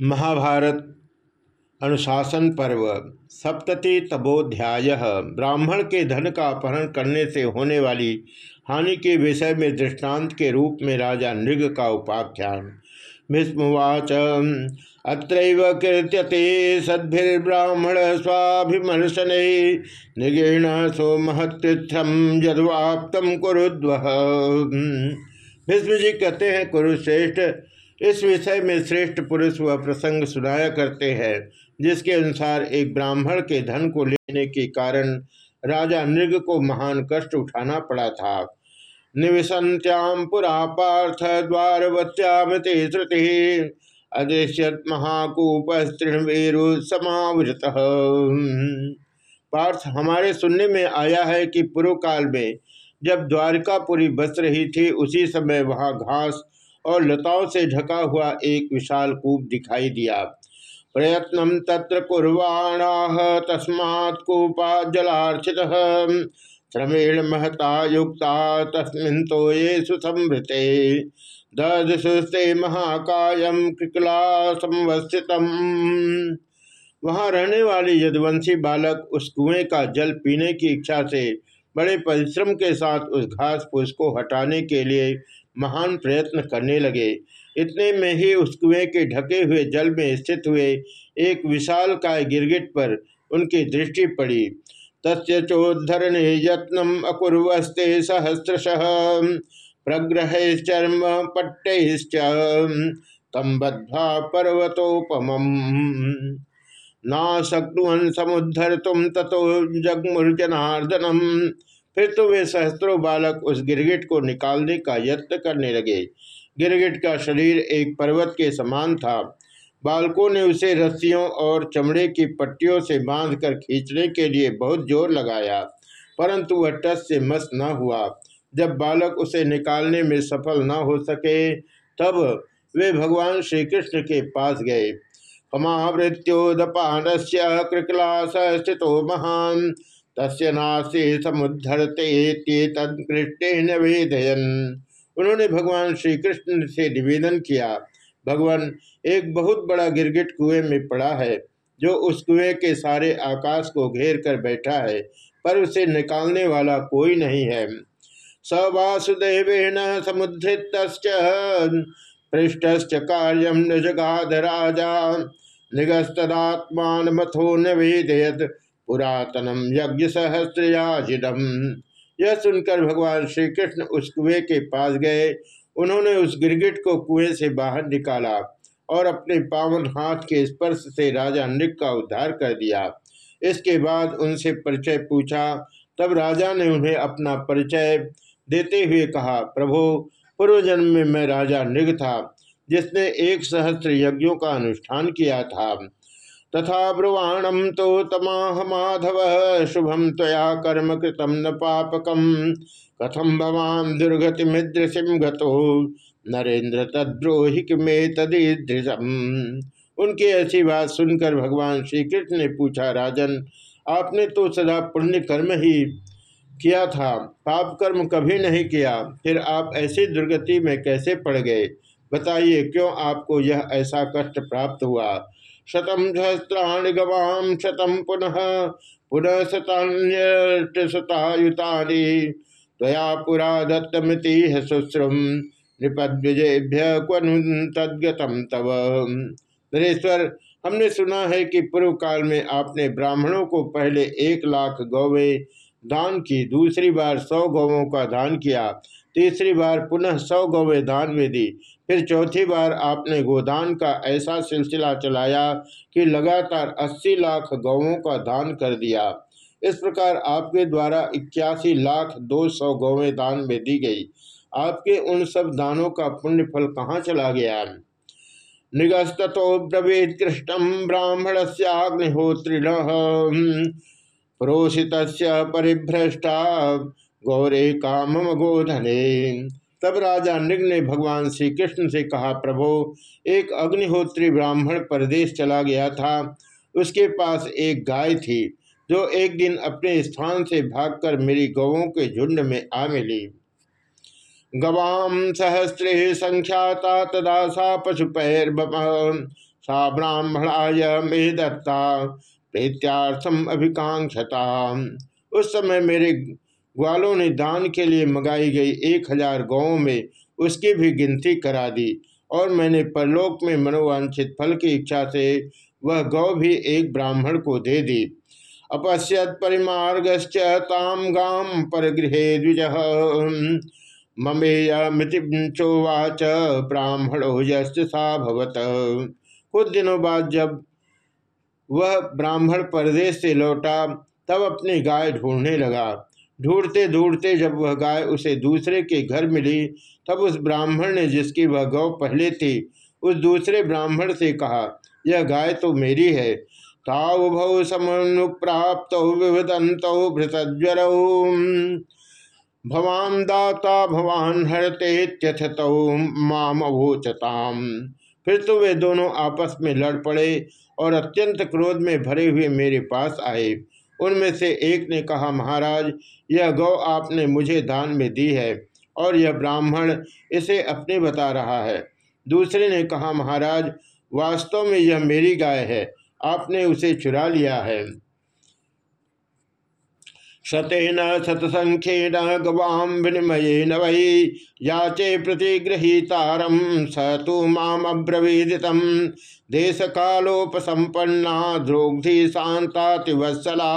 महाभारत अनुशासन पर्व, सप्तति तबोध्याय ब्राह्मण के धन का अपहरण करने से होने वाली हानि के विषय में दृष्टांत के रूप में राजा नृग का उपाख्यान। भीष्मवाच अत्र कीर्त्यते सद्भिर्ब्राह्मण स्वाभिमर्शन, निगेण सो महत्थम यदवाप्तम कुरुद्व। भीष्म जी कहते हैं, कुरुश्रेष्ठ इस विषय में श्रेष्ठ पुरुष वह प्रसंग सुनाया करते हैं, जिसके अनुसार एक ब्राह्मण के धन को लेने के कारण राजा नृग को महान कष्ट उठाना पड़ा था। निवसंत्याम पुरा पार्थ अदृश्यत महाकूप समावृत। पार्थ हमारे सुनने में आया है कि पूर्व काल में जब द्वारकापुरी बस रही थी, उसी समय वहाँ घास और लताओं से ढका हुआ एक विशाल कूप दिखाई दिया। प्रयत्न तत्र कुर्वाण, तस्मात् कूपा जलार्चित। श्रमेण महता युक्ता, तस्मिन तो ये सुसमृते दधुस्ते महाकायम कृकला संवस्थित वहाँ रहने वाले यदवंशी बालक उस कुएँ का जल पीने की इच्छा से बड़े परिश्रम के साथ उस घास फूस को हटाने के लिए महान प्रयत्न करने लगे। इतने में ही उस कुएँ के ढके हुए जल में स्थित हुए एक विशाल काय गिरगिट पर उनकी दृष्टि पड़ी। तस्य चोद्धरणे यत्नम अकुर्वस्ते सहस्रश। प्रग्रह चर्म पट्टैश्च तम बद्धा पर्वतोपम नाशक्नुवन समुद्धर तुम तथो जगमुर्जनार्दनम। फिर तो वे सहस्त्रों बालक उस गिरगिट को निकालने का यत्न करने लगे। गिरगिट का शरीर एक पर्वत के समान था। बालकों ने उसे रस्सियों और चमड़े की पट्टियों से बांधकर खींचने के लिए बहुत ज़ोर लगाया, परंतु वह टस से मस न हुआ। जब बालक उसे निकालने में सफल न हो सके, तब वे भगवान श्री कृष्ण के पास गए। कमावृत्योदपान से कृकला स्थितो महान। तस्य नासे समुद्धरते तत्कृष्ण वेदयन। उन्होंने भगवान श्री कृष्ण से निवेदन किया, भगवान, एक बहुत बड़ा गिरगिट कुएँ में पड़ा है, जो उस कुएँ के सारे आकाश को घेर कर बैठा है, पर उसे निकालने वाला कोई नहीं है। स वासुदेवेन समुद्रित पृष्ठ कार्यम न जगाध राजा निगस्तदात्मान मथो न वेदयत। पुरातनम यज्ञ सहस्रयाजिडम यह सुनकर भगवान श्री कृष्ण उस कुएँ के पास गए। उन्होंने उस गिरगिट को कुएँ से बाहर निकाला और अपने पावन हाथ के स्पर्श से राजा नृग का उद्धार कर दिया। इसके बाद उनसे परिचय पूछा। तब राजा ने उन्हें अपना परिचय देते हुए कहा, प्रभो पूर्व जन्म में मैं राजा नृग था, जिसने एक सहस्त्र यज्ञों का अनुष्ठान किया था। तथा ब्रुवाणम तो तमाह माधव शुभम तया कर्म कृतम न पापकम कथम भवान दुर्गति मिद्रसिम गतो नरेंद्र तद्रोहि में तदीदृशम? उनकी ऐसी बात सुनकर भगवान श्री कृष्ण ने पूछा, राजन, आपने तो सदा पुण्य कर्म ही किया था, पाप कर्म कभी नहीं किया, फिर आप ऐसी दुर्गति में कैसे पड़ गए? बताइए, क्यों आपको यह ऐसा कष्ट प्राप्त हुआ? शतम सहस्राणि गवाम शतम पुनः पुनः शतान्यतायुतानि त्वया पुरा दत्तमिति शुश्रुम नृपद्विजेभ्य क्वनु तद्गतम तव। नरेश्वर, हमने सुना है कि पूर्व काल में आपने ब्राह्मणों को पहले एक लाख गौवे दान की, दूसरी बार सौ गौवों का दान किया। तीसरी बार पुनः सौ गौवे दान में दी फिर चौथी बार आपने गोदान का ऐसा सिलसिला चलाया कि लगातार अस्सी लाख गौवों का दान कर दिया। इस प्रकार आपके द्वारा इक्यासी लाख दो सौ गौवें दान में दी गई। आपके उन सब दानों का पुण्य फल कहाँ चला गया? निगस्तो ब्रवीत कृष्णम ब्राह्मण से अग्निहोत्रिण प्रोषित परिभ्रष्टा गौरे काम गोधने। तब राजा निग ने भगवान श्री कृष्ण से कहा, प्रभो, एक अग्निहोत्री ब्राह्मण परदेश चला गया था। उसके पास एक गाय थी, जो एक दिन अपने स्थान से भागकर मेरी गवों के झुंड में आ मिली। गवाम सहस्रे संख्याता तदा सा पशुपैर सा ब्राह्मणाय मे दत्ता, प्रीत्यार्थम अभिकांक्षता उस समय मेरे ग्वालों ने दान के लिए मंगाई गई एक हज़ार गौों में उसकी भी गिनती करा दी। और मैंने परलोक में मनोवांछित फल की इच्छा से वह गौ भी एक ब्राह्मण को दे दी। अपश्यत परिमार्गश्च ताम गाम पर गृह द्विज ममेयमितिचोवाच ब्राह्मणो सा भवत। कुछ दिनों बाद जब वह ब्राह्मण परदेश से लौटा, तब अपनी गाय ढूँढने लगा। ढूंढते ढूंढते जब वह गाय उसे दूसरे के घर मिली, तब उस ब्राह्मण ने जिसकी वह गौ पहले थी, उस दूसरे ब्राह्मण से कहा, यह गाय तो मेरी है। भृतज्वर। भवान दाता भवान हरते त्यथ माम अभोचताम फिर तो वे दोनों आपस में लड़ पड़े और अत्यंत क्रोध में भरे हुए मेरे पास आए। उनमें से एक ने कहा, महाराज यह गौ आपने मुझे दान में दी है, और यह ब्राह्मण इसे अपने बता रहा है। दूसरे ने कहा, महाराज, वास्तव में यह मेरी गाय है, आपने उसे चुरा लिया है। शतेन शतसंख्येन गवाम विनिमय न वै, याचे प्रतिगृहीतारम स तो माम अब्रवीदितम देश कालोपसंपन्ना द्रोग्धि शांतातिवत्सला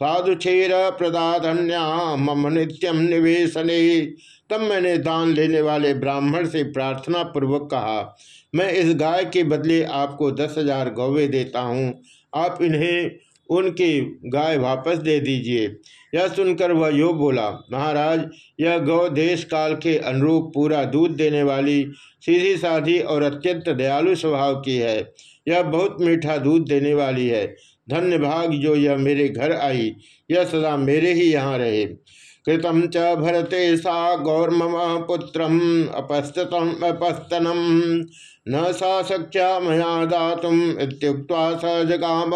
साधुक्षीर प्रदाधन्या, मम नित्यम निवेशने। तब मैंने दान लेने वाले ब्राह्मण से प्रार्थना पूर्वक कहा, मैं इस गाय के बदले आपको दस हज़ार गौवे देता हूँ। आप इन्हें, उनकी गाय वापस दे दीजिए। यह सुनकर वह यो बोला, महाराज, यह गौ देश काल के अनुरूप पूरा दूध देने वाली, सीधी साधी और अत्यंत दयालु स्वभाव की है। यह बहुत मीठा दूध देने वाली है। धन्य भाग जो यह मेरे घर आई, यह सदा मेरे ही यहाँ रहे। कृतम च भरते सा गौरम पुत्र अपस्तम अपस्तनम न सा सख्या मया दातुम इत्युक्त्वा स जगाम।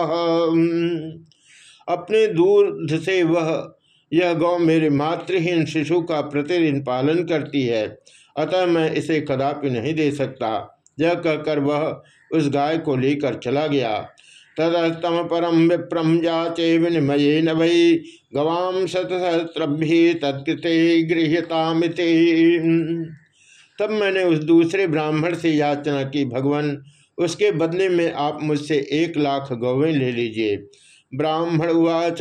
अपने दूध से वह, यह गौ मेरे मातृहीन शिशु का प्रतिदिन पालन करती है, अतः मैं इसे कदापि नहीं दे सकता। यह कहकर वह उस गाय को लेकर चला गया। तदस्तम परम विप्रम जाचे विनिमये न गवाम शतसहस्रभि तत्कृते गृहतामिते तब मैंने उस दूसरे ब्राह्मण से याचना की, भगवान, उसके बदले में आप मुझसे एक लाख गौवें ले लीजिए। ब्राह्मण उवाच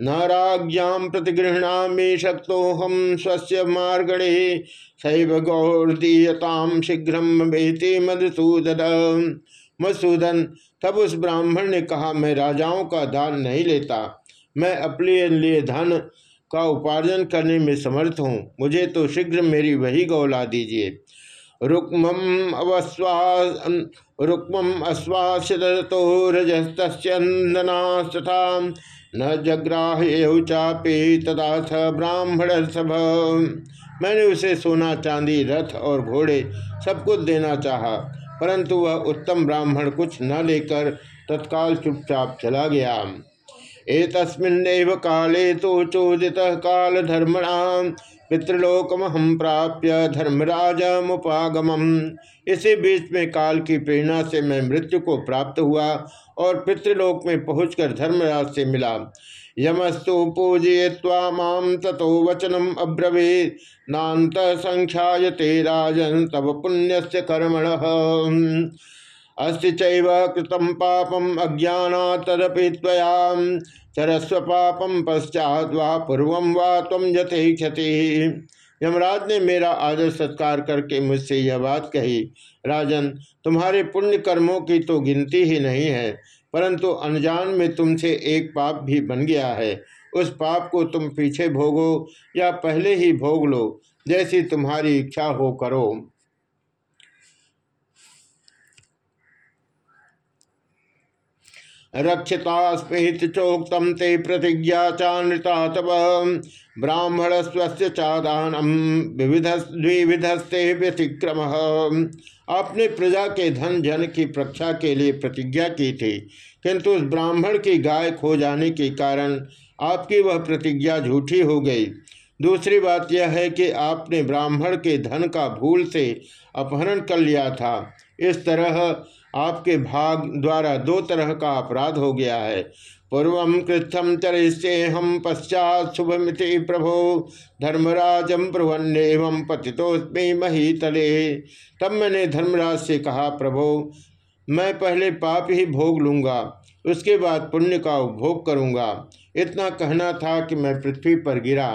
नाराज्ञाम प्रतिगृहणामी शक्तो हम स्वस्थ मार्गणे शैव गौरदीयताम शीघ्र बेती मधुसूदन मधुसूदन तब उस ब्राह्मण ने कहा, मैं राजाओं का दान नहीं लेता। मैं अपने लिए धन का उपार्जन करने में समर्थ हूँ। मुझे तो शीघ्र मेरी वही गौला दीजिए। रुक्मम अवश्वास रुक्मम अश्वासतो रजस्तंदनास्तथा न जग्राह्य तथा ब्राह्मण सभ मैंने उसे सोना, चांदी, रथ और घोड़े सब कुछ देना चाहा। परंतु वह उत्तम ब्राह्मण कुछ न लेकर तत्काल चुपचाप चला गया। एतस्मिन्नेव काले तो चोदित काल धर्मणाम पितृलोकम हम प्राप्य धर्मराज मुपागम इसी बीच में काल की प्रेरणा से मैं मृत्यु को प्राप्त हुआ और पितृलोक में पहुंचकर धर्मराज से मिला। यमस्तु पूजय्वा माम तथो वचनम अब्रवे नात संख्यायते राजन तब पुण्य कर्मण। अस्ति चैव कृतम पापम अज्ञाना तदपि त्वया। चरस्व पापम पश्चात वा पूर्व वा तम यथे क्षति यमराज ने मेरा आदर सत्कार करके मुझसे यह बात कही, राजन, तुम्हारे पुण्य कर्मों की तो गिनती ही नहीं है। परंतु अनजान में तुमसे एक पाप भी बन गया है। उस पाप को तुम पीछे भोगो या पहले ही भोग लो, जैसी तुम्हारी इच्छा हो करो। रक्षिता चोक्तम ते प्रतिज्ञा चानृता तब ब्राह्मण स्वस्थ चादानम द्विविधस्ते व्यतिक्रम। आपने प्रजा के धन, जन की प्रक्षा के लिए प्रतिज्ञा की थी, किंतु उस ब्राह्मण की गाय खो जाने के कारण आपकी वह प्रतिज्ञा झूठी हो गई। दूसरी बात यह है कि आपने ब्राह्मण के धन का भूल से अपहरण कर लिया था। इस तरह आपके भाग द्वारा दो तरह का अपराध हो गया है। पूर्व कृत्थम चरिष्ये हम पश्चात शुभ शुभमिति प्रभो धर्मराजम प्रभन्नेवं पतितोस्मी मही तले तब मैंने धर्मराज से कहा, प्रभो, मैं पहले पाप ही भोग लूँगा, उसके बाद पुण्य का उपभोग करूँगा। इतना कहना था कि मैं पृथ्वी पर गिरा।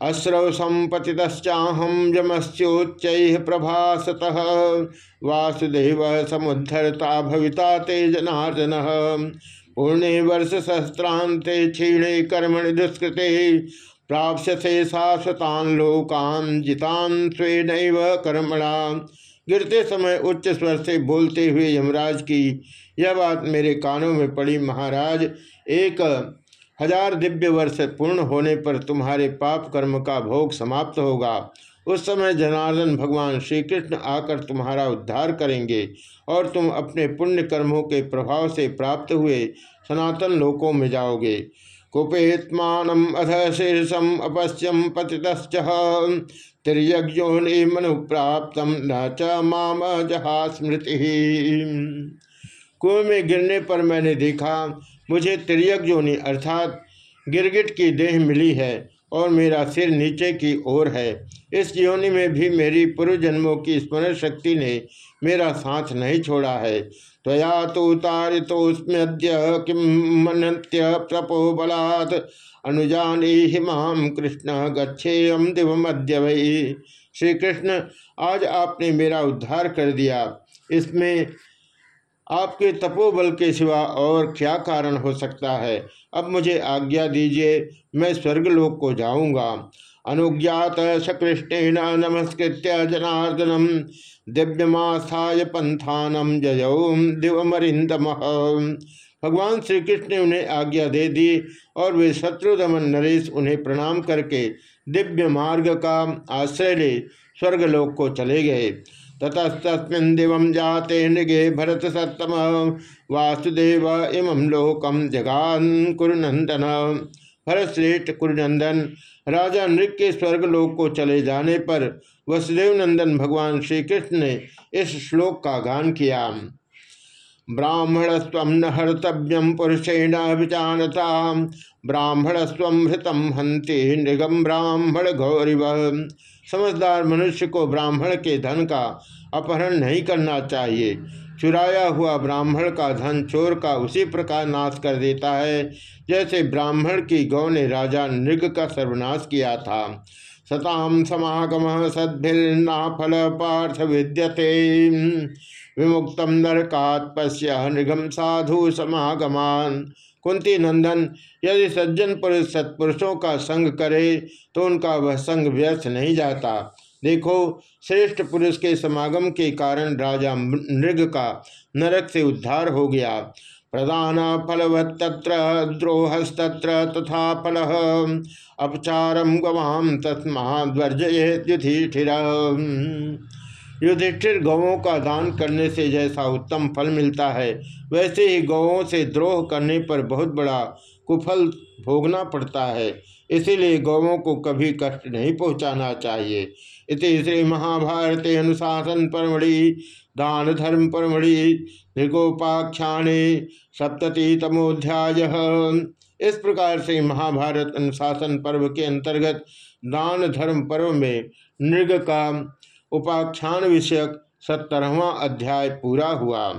अश्रव संपतितश्चाहम जमश्चोच्च प्रभासत। वासुदेव समुद्धरता भविता ते जनार्दन पूर्णे वर्ष सहस्रांते क्षीणे कर्मणि दुष्कृते। प्राप्यसे शाश्वतान लोकान जितान स्वेन कर्मणा। गिरते समय उच्च स्वर से बोलते हुए यमराज की, यह बात मेरे कानों में पड़ी महाराज। एक हज़ार दिव्य वर्ष पूर्ण होने पर तुम्हारे पाप कर्म का भोग समाप्त होगा। उस समय जनार्दन भगवान श्री कृष्ण आकर तुम्हारा उद्धार करेंगे और तुम अपने पुण्य कर्मों के प्रभाव से प्राप्त हुए सनातन लोकों में जाओगे। कुपेत्मान अध शीर्षम अपश्यम पतितश्च। तिरयज्ञोनि मनु प्राप्त न च माम जहा स्मृति कुएँ में गिरने पर मैंने देखा मुझे तिरक जोनी अर्थात गिरगिट की देह मिली है और मेरा सिर नीचे की ओर है। इस योनि में भी मेरी पूर्व जन्मों की स्मरण शक्ति ने मेरा साथ नहीं छोड़ा है। त्वया तो तारितोस्म्यद्य किम मनत्य प्रपो बलात्। अनुजानी हिमाम कृष्ण गच्छेयम दिवमद्य वही श्री कृष्ण आज आपने मेरा उद्धार कर दिया। इसमें आपके तपोबल के सिवा और क्या कारण हो सकता है? अब मुझे आज्ञा दीजिए, मैं स्वर्गलोक को जाऊँगा। अनुज्ञात सकृष्णेन नमस्कृत जनार्दनम। दिव्यमास्थाय पंथानम जयौ दिवमरिंदम भगवान श्री कृष्ण ने उन्हें आज्ञा दे दी और वे शत्रुदमन नरेश उन्हें प्रणाम करके दिव्य मार्ग का आश्रय ले स्वर्गलोक को चले गए। ततस्तस्मिन् दिवं जाते नृगे भरत सत्तम वासुदेव इमं लोकम जगान कुरुनंदन भरत श्रेष्ठ कुरुनंदन राजा नृग के स्वर्गलोक को चले जाने पर वसुदेव नंदन भगवान श्री कृष्ण ने इस श्लोक का गान किया। ब्राह्मण स्व न हर्तव्यम पुरुषेण विचानता ब्राह्मण स्वृतम हंति नृगम ब्राह्मण गौरीव। समझदार मनुष्य को ब्राह्मण के धन का अपहरण नहीं करना चाहिए। चुराया हुआ ब्राह्मण का धन चोर का उसी प्रकार नाश कर देता है, जैसे ब्राह्मण की गौ ने राजा नृग का सर्वनाश किया था। सताम समागम सद्भिर्ना फल पार्थ विद्यते। विमुक्तम नरकात पश्य नृगम साधु समागमान। कुंती नंदन, यदि सज्जन पुरुष सत्पुरुषों का संग करे तो उनका वह संग व्यर्थ नहीं जाता। देखो, श्रेष्ठ पुरुष के समागम के कारण राजा नृग का नरक से उद्धार हो गया। प्रदान फलवत्त्र द्रोहस्तत्र तथा फल। अपचारम गवाम तस्मा युधिष्ठिर युधिष्ठिर गौों का दान करने से जैसा उत्तम फल मिलता है, वैसे ही गौों से द्रोह करने पर बहुत बड़ा कुफल भोगना पड़ता है। इसीलिए गौों को कभी कष्ट नहीं पहुंचाना चाहिए। इति श्री महाभारत अनुशासन परमढ़ि दान धर्म परमढ़ि नृगोपाख्याने सप्ततितमोध्याय इस प्रकार से महाभारत अनुशासन पर्व के अंतर्गत दान धर्म पर्व में नृग का उपाख्यान विषयक सत्तरवा अध्याय पूरा हुआ।